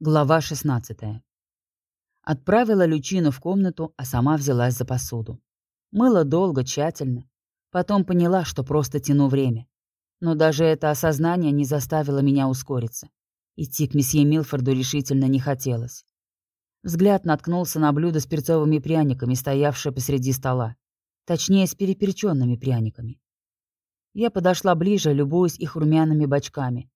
Глава 16. Отправила Лючину в комнату, а сама взялась за посуду. Мыла долго, тщательно. Потом поняла, что просто тяну время. Но даже это осознание не заставило меня ускориться. Идти к месье Милфорду решительно не хотелось. Взгляд наткнулся на блюдо с перцовыми пряниками, стоявшее посреди стола. Точнее, с переперченными пряниками. Я подошла ближе, любуясь их румяными бочками,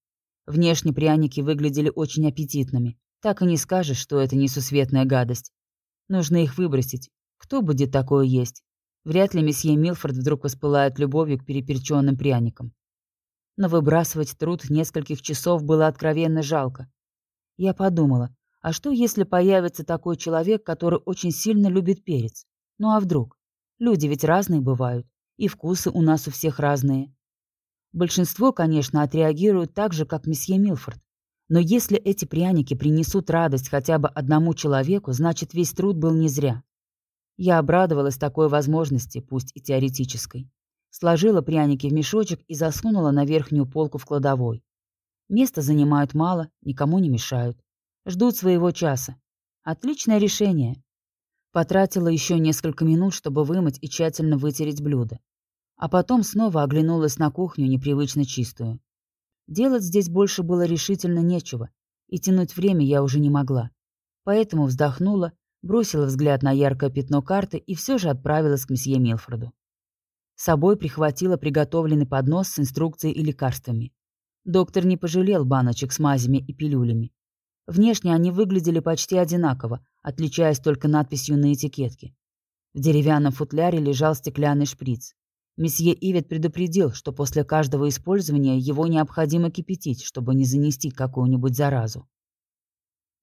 Внешне пряники выглядели очень аппетитными. Так и не скажешь, что это несусветная гадость. Нужно их выбросить. Кто будет такое есть? Вряд ли месье Милфорд вдруг воспылает любовью к переперченным пряникам. Но выбрасывать труд нескольких часов было откровенно жалко. Я подумала, а что если появится такой человек, который очень сильно любит перец? Ну а вдруг? Люди ведь разные бывают, и вкусы у нас у всех разные. Большинство, конечно, отреагируют так же, как месье Милфорд. Но если эти пряники принесут радость хотя бы одному человеку, значит, весь труд был не зря. Я обрадовалась такой возможности, пусть и теоретической. Сложила пряники в мешочек и засунула на верхнюю полку в кладовой. Места занимают мало, никому не мешают. Ждут своего часа. Отличное решение. Потратила еще несколько минут, чтобы вымыть и тщательно вытереть блюдо а потом снова оглянулась на кухню, непривычно чистую. Делать здесь больше было решительно нечего, и тянуть время я уже не могла. Поэтому вздохнула, бросила взгляд на яркое пятно карты и все же отправилась к месье Милфорду. С собой прихватила приготовленный поднос с инструкцией и лекарствами. Доктор не пожалел баночек с мазями и пилюлями. Внешне они выглядели почти одинаково, отличаясь только надписью на этикетке. В деревянном футляре лежал стеклянный шприц. Месье Ивет предупредил, что после каждого использования его необходимо кипятить, чтобы не занести какую-нибудь заразу.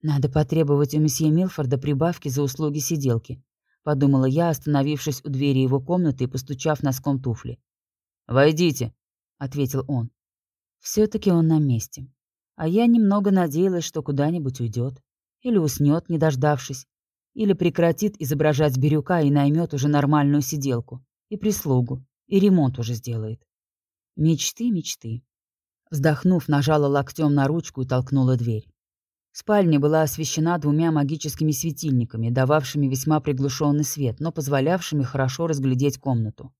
«Надо потребовать у месье Милфорда прибавки за услуги сиделки», — подумала я, остановившись у двери его комнаты и постучав носком туфли. «Войдите», — ответил он. все таки он на месте. А я немного надеялась, что куда-нибудь уйдет. Или уснет, не дождавшись. Или прекратит изображать бирюка и наймет уже нормальную сиделку. И прислугу и ремонт уже сделает. Мечты, мечты. Вздохнув, нажала локтем на ручку и толкнула дверь. Спальня была освещена двумя магическими светильниками, дававшими весьма приглушенный свет, но позволявшими хорошо разглядеть комнату.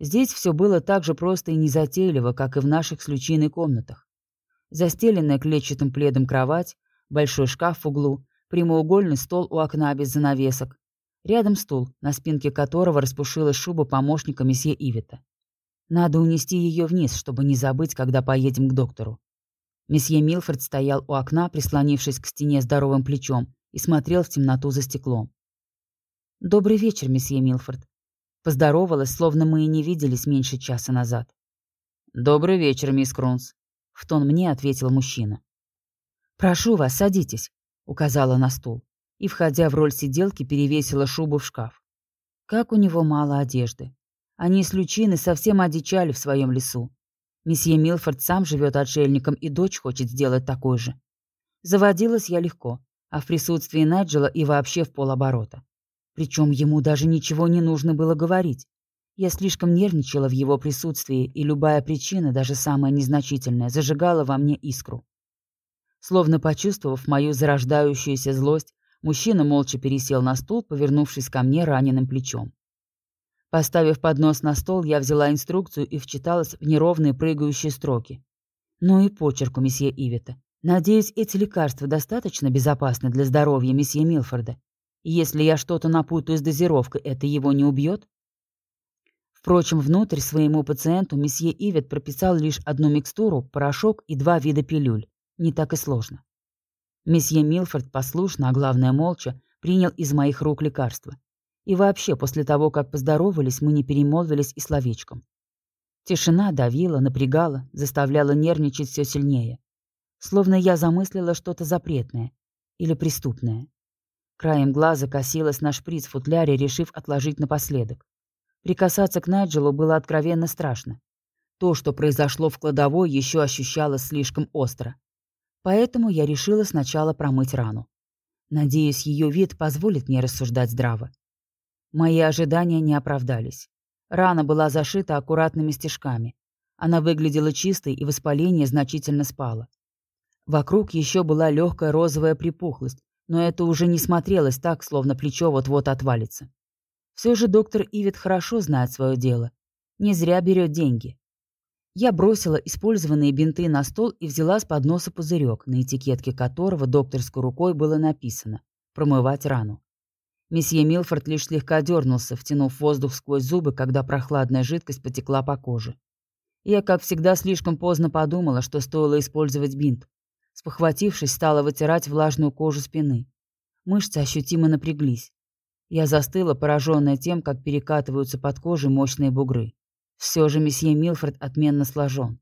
Здесь все было так же просто и незатейливо, как и в наших с Лючиной комнатах. Застеленная клетчатым пледом кровать, большой шкаф в углу, прямоугольный стол у окна без занавесок, Рядом стул, на спинке которого распушилась шуба помощника месье Ивита. Надо унести ее вниз, чтобы не забыть, когда поедем к доктору. Месье Милфорд стоял у окна, прислонившись к стене здоровым плечом, и смотрел в темноту за стеклом. «Добрый вечер, месье Милфорд». Поздоровалась, словно мы и не виделись меньше часа назад. «Добрый вечер, мисс Крунс», — в тон мне ответил мужчина. «Прошу вас, садитесь», — указала на стул и, входя в роль сиделки, перевесила шубу в шкаф. Как у него мало одежды. Они с Лючиной совсем одичали в своем лесу. Месье Милфорд сам живет отшельником, и дочь хочет сделать такой же. Заводилась я легко, а в присутствии Найджела и вообще в полоборота. Причем ему даже ничего не нужно было говорить. Я слишком нервничала в его присутствии, и любая причина, даже самая незначительная, зажигала во мне искру. Словно почувствовав мою зарождающуюся злость, Мужчина молча пересел на стул, повернувшись ко мне раненым плечом. Поставив поднос на стол, я взяла инструкцию и вчиталась в неровные прыгающие строки. Ну и почерк у месье Ивета. Надеюсь, эти лекарства достаточно безопасны для здоровья месье Милфорда. если я что-то напутаю с дозировкой, это его не убьет? Впрочем, внутрь своему пациенту месье Ивет прописал лишь одну микстуру, порошок и два вида пилюль. Не так и сложно. Месье Милфорд послушно, а главное молча, принял из моих рук лекарство. И вообще, после того, как поздоровались, мы не перемолвились и словечком. Тишина давила, напрягала, заставляла нервничать все сильнее. Словно я замыслила что-то запретное или преступное. Краем глаза косилась на шприц в футляре, решив отложить напоследок. Прикасаться к Найджелу было откровенно страшно. То, что произошло в кладовой, еще ощущалось слишком остро. Поэтому я решила сначала промыть рану. Надеюсь, ее вид позволит мне рассуждать здраво. Мои ожидания не оправдались. Рана была зашита аккуратными стежками. Она выглядела чистой, и воспаление значительно спало. Вокруг еще была легкая розовая припухлость, но это уже не смотрелось так, словно плечо вот-вот отвалится. Все же доктор Ивит хорошо знает свое дело. Не зря берет деньги. Я бросила использованные бинты на стол и взяла с подноса пузырек, на этикетке которого докторской рукой было написано «Промывать рану». Месье Милфорд лишь слегка дернулся, втянув воздух сквозь зубы, когда прохладная жидкость потекла по коже. Я, как всегда, слишком поздно подумала, что стоило использовать бинт. Спохватившись, стала вытирать влажную кожу спины. Мышцы ощутимо напряглись. Я застыла, пораженная тем, как перекатываются под кожей мощные бугры. Все же месье Милфорд отменно сложен.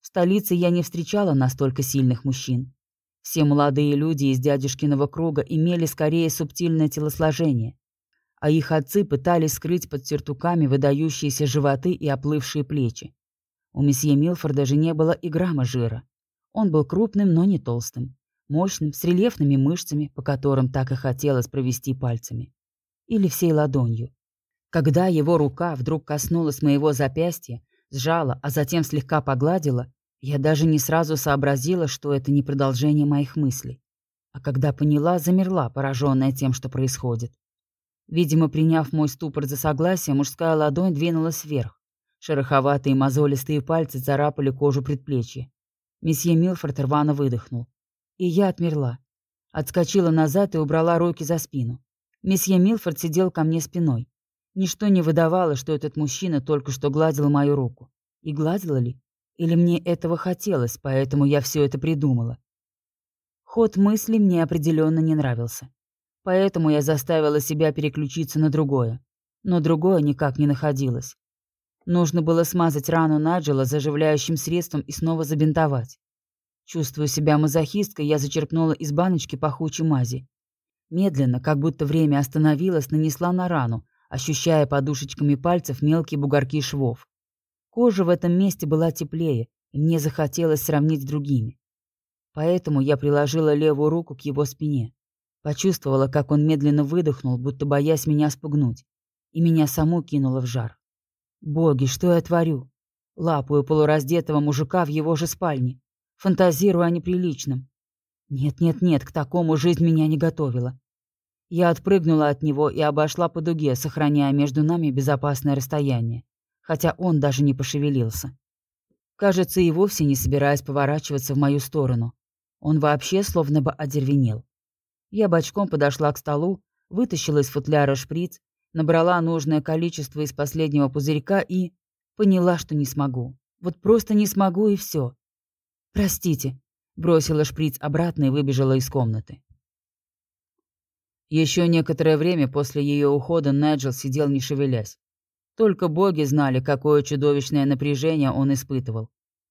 В столице я не встречала настолько сильных мужчин. Все молодые люди из дядюшкиного круга имели скорее субтильное телосложение, а их отцы пытались скрыть под тертуками выдающиеся животы и оплывшие плечи. У месье Милфорда же не было и грамма жира. Он был крупным, но не толстым, мощным, с рельефными мышцами, по которым так и хотелось провести пальцами. Или всей ладонью. Когда его рука вдруг коснулась моего запястья, сжала, а затем слегка погладила, я даже не сразу сообразила, что это не продолжение моих мыслей. А когда поняла, замерла, пораженная тем, что происходит. Видимо, приняв мой ступор за согласие, мужская ладонь двинулась вверх. Шероховатые мозолистые пальцы царапали кожу предплечья. Месье Милфорд рвано выдохнул. И я отмерла. Отскочила назад и убрала руки за спину. Месье Милфорд сидел ко мне спиной. Ничто не выдавало, что этот мужчина только что гладил мою руку. И гладила ли? Или мне этого хотелось, поэтому я все это придумала? Ход мысли мне определенно не нравился. Поэтому я заставила себя переключиться на другое. Но другое никак не находилось. Нужно было смазать рану Наджела заживляющим средством и снова забинтовать. Чувствуя себя мазохисткой, я зачерпнула из баночки пахучей мази. Медленно, как будто время остановилось, нанесла на рану, ощущая подушечками пальцев мелкие бугорки швов. Кожа в этом месте была теплее, и мне захотелось сравнить с другими. Поэтому я приложила левую руку к его спине. Почувствовала, как он медленно выдохнул, будто боясь меня спугнуть, и меня саму кинуло в жар. Боги, что я творю? Лапаю полураздетого мужика в его же спальне. Фантазирую о неприличном. Нет-нет-нет, к такому жизнь меня не готовила. Я отпрыгнула от него и обошла по дуге, сохраняя между нами безопасное расстояние, хотя он даже не пошевелился. Кажется, и вовсе не собираясь поворачиваться в мою сторону. Он вообще словно бы одервенел. Я бочком подошла к столу, вытащила из футляра шприц, набрала нужное количество из последнего пузырька и... поняла, что не смогу. Вот просто не смогу и все. «Простите», — бросила шприц обратно и выбежала из комнаты. Еще некоторое время после ее ухода Найджел сидел не шевелясь. Только боги знали, какое чудовищное напряжение он испытывал.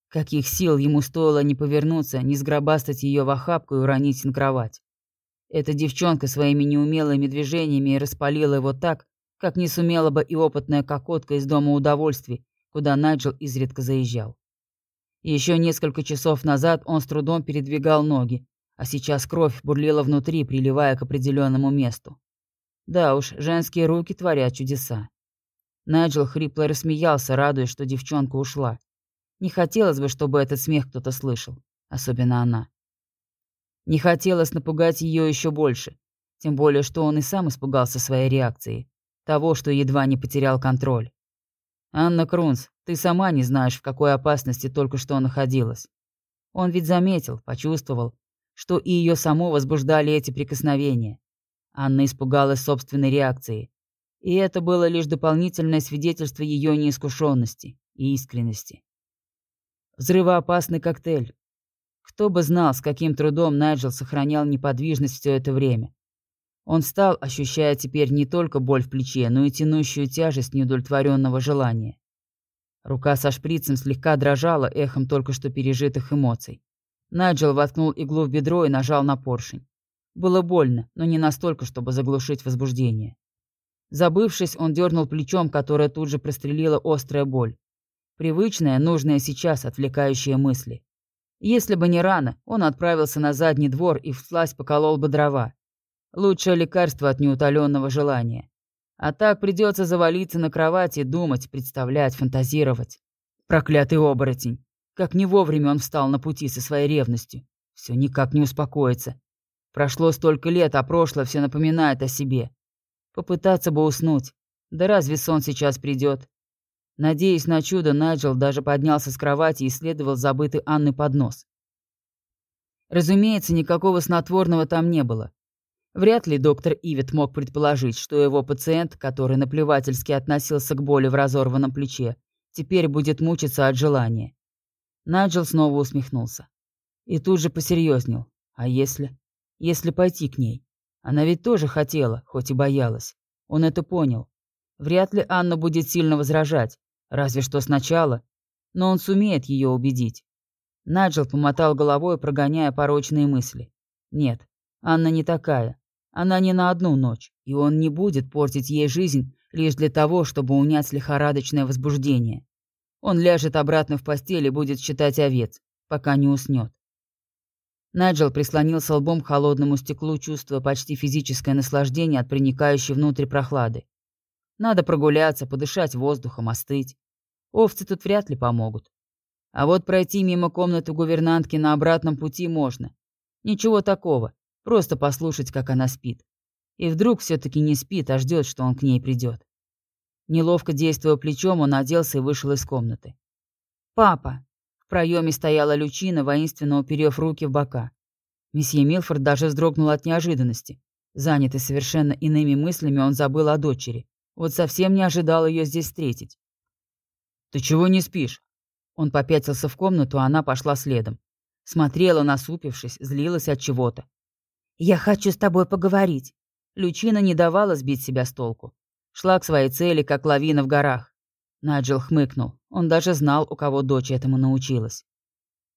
Каких сил ему стоило не повернуться, не сгробастать ее в охапку и уронить на кровать. Эта девчонка своими неумелыми движениями распалила его так, как не сумела бы и опытная кокотка из Дома удовольствий, куда Найджел изредка заезжал. Еще несколько часов назад он с трудом передвигал ноги, а сейчас кровь бурлила внутри, приливая к определенному месту. Да уж, женские руки творят чудеса. Найджел хрипло рассмеялся, радуясь, что девчонка ушла. Не хотелось бы, чтобы этот смех кто-то слышал, особенно она. Не хотелось напугать ее еще больше, тем более, что он и сам испугался своей реакции, того, что едва не потерял контроль. «Анна Крунс, ты сама не знаешь, в какой опасности только что находилась. Он ведь заметил, почувствовал, что и ее само возбуждали эти прикосновения. Анна испугалась собственной реакции. И это было лишь дополнительное свидетельство ее неискушенности и искренности. Взрывоопасный коктейль. Кто бы знал, с каким трудом Найджел сохранял неподвижность все это время. Он встал, ощущая теперь не только боль в плече, но и тянущую тяжесть неудовлетворенного желания. Рука со шприцем слегка дрожала эхом только что пережитых эмоций. Найджел воткнул иглу в бедро и нажал на поршень. Было больно, но не настолько, чтобы заглушить возбуждение. Забывшись, он дернул плечом, которое тут же прострелила острая боль. Привычная, нужная сейчас, отвлекающая мысли. Если бы не рано, он отправился на задний двор и вслась поколол бы дрова. Лучшее лекарство от неутоленного желания. А так придется завалиться на кровати, думать, представлять, фантазировать. Проклятый оборотень. Как не вовремя он встал на пути со своей ревностью. Все никак не успокоится. Прошло столько лет, а прошлое все напоминает о себе. Попытаться бы уснуть. Да разве сон сейчас придет? Надеясь на чудо, Найджел даже поднялся с кровати и исследовал забытый Анны поднос. Разумеется, никакого снотворного там не было. Вряд ли доктор Ивет мог предположить, что его пациент, который наплевательски относился к боли в разорванном плече, теперь будет мучиться от желания. Найджел снова усмехнулся. И тут же посерьезнел. А если? Если пойти к ней? Она ведь тоже хотела, хоть и боялась. Он это понял. Вряд ли Анна будет сильно возражать, разве что сначала. Но он сумеет ее убедить. Наджел помотал головой, прогоняя порочные мысли. Нет, Анна не такая. Она не на одну ночь, и он не будет портить ей жизнь лишь для того, чтобы унять лихорадочное возбуждение. Он ляжет обратно в постель и будет читать овец, пока не уснет. Найджел прислонился лбом к холодному стеклу, чувствуя почти физическое наслаждение от проникающей внутрь прохлады. Надо прогуляться, подышать воздухом, остыть. Овцы тут вряд ли помогут. А вот пройти мимо комнаты гувернантки на обратном пути можно. Ничего такого, просто послушать, как она спит. И вдруг все-таки не спит, а ждет, что он к ней придет. Неловко действуя плечом, он оделся и вышел из комнаты. «Папа!» В проеме стояла Лючина, воинственно уперев руки в бока. Месье Милфорд даже вздрогнул от неожиданности. Занятый совершенно иными мыслями, он забыл о дочери. Вот совсем не ожидал ее здесь встретить. «Ты чего не спишь?» Он попятился в комнату, а она пошла следом. Смотрела, насупившись, злилась от чего-то. «Я хочу с тобой поговорить». Лючина не давала сбить себя с толку. Шла к своей цели, как лавина в горах. Наджел хмыкнул. Он даже знал, у кого дочь этому научилась.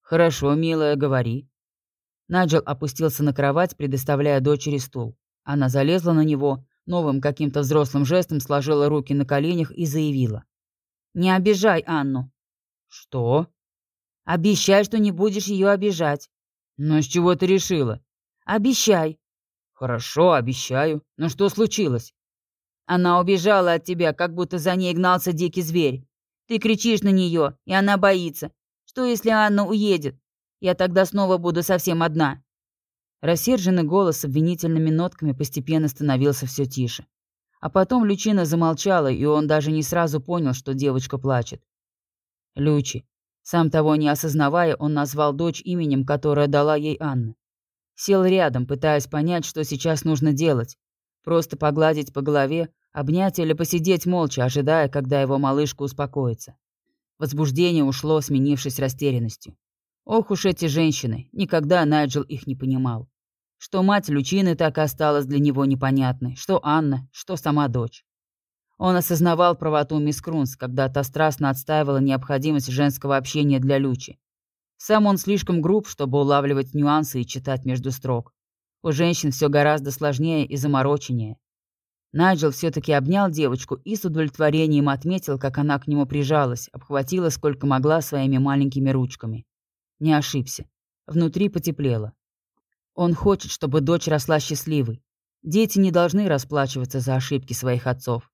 «Хорошо, милая, говори». Наджел опустился на кровать, предоставляя дочери стул. Она залезла на него, новым каким-то взрослым жестом сложила руки на коленях и заявила. «Не обижай Анну». «Что?» «Обещай, что не будешь ее обижать». «Но с чего ты решила?» «Обещай». «Хорошо, обещаю. Но что случилось?» «Она убежала от тебя, как будто за ней гнался дикий зверь. Ты кричишь на нее, и она боится. Что, если Анна уедет? Я тогда снова буду совсем одна». Рассерженный голос с обвинительными нотками постепенно становился все тише. А потом Лючина замолчала, и он даже не сразу понял, что девочка плачет. Лючи. Сам того не осознавая, он назвал дочь именем, которое дала ей Анна. Сел рядом, пытаясь понять, что сейчас нужно делать. Просто погладить по голове, обнять или посидеть молча, ожидая, когда его малышка успокоится. Возбуждение ушло, сменившись растерянностью. Ох уж эти женщины, никогда Найджел их не понимал. Что мать Лючины так и осталась для него непонятной, что Анна, что сама дочь. Он осознавал правоту мисс Крунс, когда та страстно отстаивала необходимость женского общения для Лючи. Сам он слишком груб, чтобы улавливать нюансы и читать между строк. У женщин все гораздо сложнее и замороченнее. Найджел все-таки обнял девочку и с удовлетворением отметил, как она к нему прижалась, обхватила сколько могла своими маленькими ручками. Не ошибся. Внутри потеплело. Он хочет, чтобы дочь росла счастливой. Дети не должны расплачиваться за ошибки своих отцов.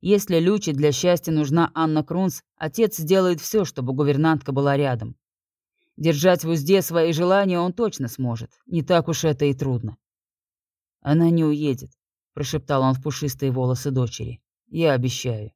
Если Люче для счастья нужна Анна Крунс, отец сделает все, чтобы гувернантка была рядом. Держать в узде свои желания он точно сможет. Не так уж это и трудно. «Она не уедет», — прошептал он в пушистые волосы дочери. «Я обещаю».